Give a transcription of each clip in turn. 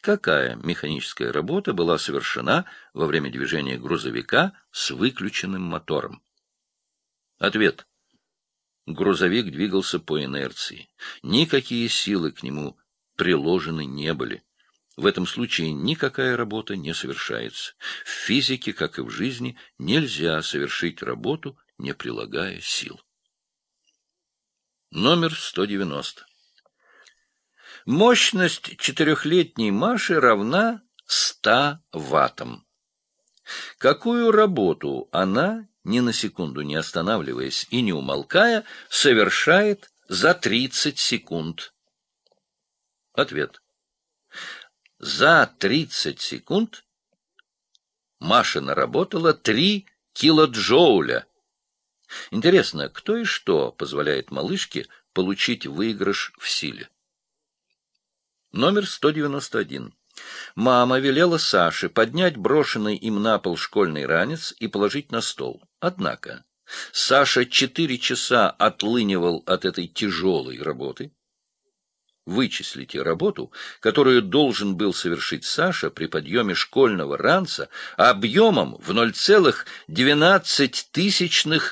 Какая механическая работа была совершена во время движения грузовика с выключенным мотором? Ответ. Грузовик двигался по инерции. Никакие силы к нему приложены не были. В этом случае никакая работа не совершается. В физике, как и в жизни, нельзя совершить работу, не прилагая сил. Номер 190. Мощность четырехлетней Маши равна 100 ваттам. Какую работу она, ни на секунду не останавливаясь и не умолкая, совершает за 30 секунд? Ответ. За 30 секунд Маша наработала 3 килоджоуля. Интересно, кто и что позволяет малышке получить выигрыш в силе? Номер 191. Мама велела Саше поднять брошенный им на пол школьный ранец и положить на стол. Однако Саша четыре часа отлынивал от этой тяжелой работы, Вычислите работу, которую должен был совершить Саша при подъеме школьного ранца объемом в 0,12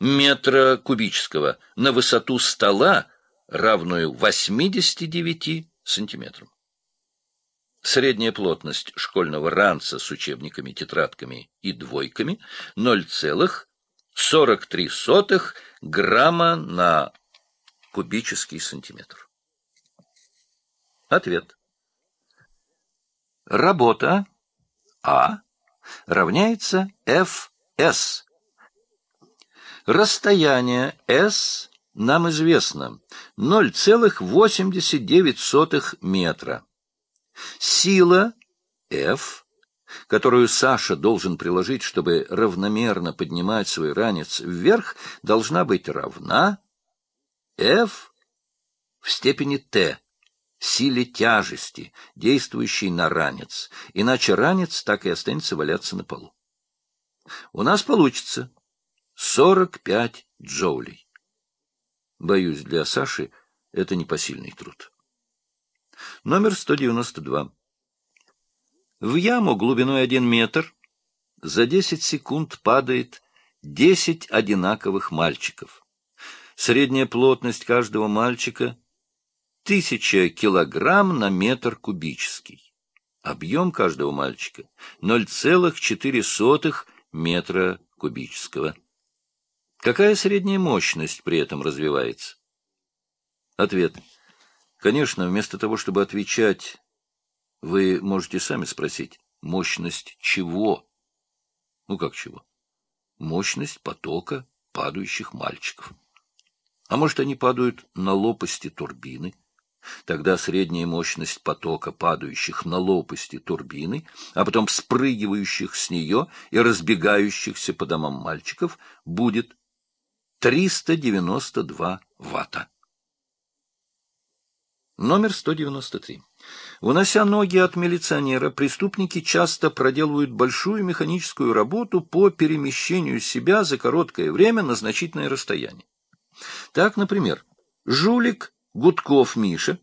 метра кубического на высоту стола, равную 89 сантиметрам. Средняя плотность школьного ранца с учебниками, тетрадками и двойками 0,43 грамма на кубический сантиметр. Ответ. Работа А равняется ФС. Расстояние S нам известно 0,89 метра. Сила F, которую Саша должен приложить, чтобы равномерно поднимать свой ранец вверх, должна быть равна F в степени T силе тяжести, действующей на ранец, иначе ранец так и останется валяться на полу. У нас получится 45 джоулей. Боюсь, для Саши это непосильный труд. Номер 192. В яму глубиной 1 метр за 10 секунд падает 10 одинаковых мальчиков. Средняя плотность каждого мальчика тысяча килограмм на метр кубический. Объем каждого мальчика — 0,4 метра кубического. Какая средняя мощность при этом развивается? Ответ. Конечно, вместо того, чтобы отвечать, вы можете сами спросить, мощность чего? Ну как чего? Мощность потока падающих мальчиков. А может, они падают на лопасти турбины? Тогда средняя мощность потока, падающих на лопасти турбины, а потом спрыгивающих с нее и разбегающихся по домам мальчиков, будет 392 ватта. Номер 193. Унося ноги от милиционера, преступники часто проделывают большую механическую работу по перемещению себя за короткое время на значительное расстояние. Так, например, жулик Гудков Миша,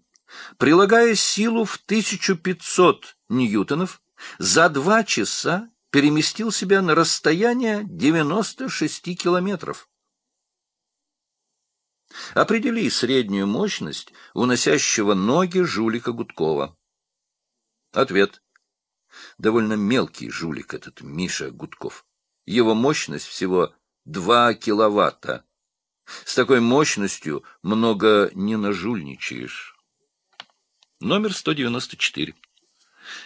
прилагая силу в 1500 ньютонов, за два часа переместил себя на расстояние 96 километров. Определи среднюю мощность уносящего ноги жулика Гудкова. Ответ. Довольно мелкий жулик этот Миша Гудков. Его мощность всего 2 киловатта. С такой мощностью много не нажульничаешь. Номер 194.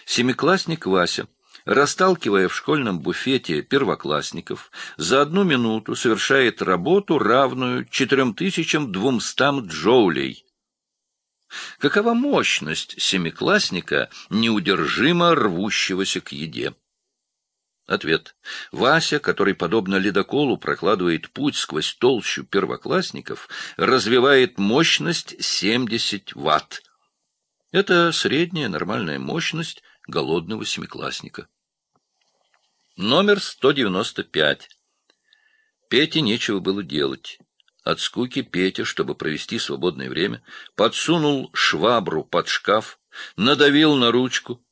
Семиклассник Вася, расталкивая в школьном буфете первоклассников, за одну минуту совершает работу, равную 4200 джоулей. Какова мощность семиклассника, неудержимо рвущегося к еде? Ответ. Вася, который, подобно ледоколу, прокладывает путь сквозь толщу первоклассников, развивает мощность 70 ватт. Это средняя нормальная мощность голодного семиклассника. Номер 195. Пете нечего было делать. От скуки Петя, чтобы провести свободное время, подсунул швабру под шкаф, надавил на ручку,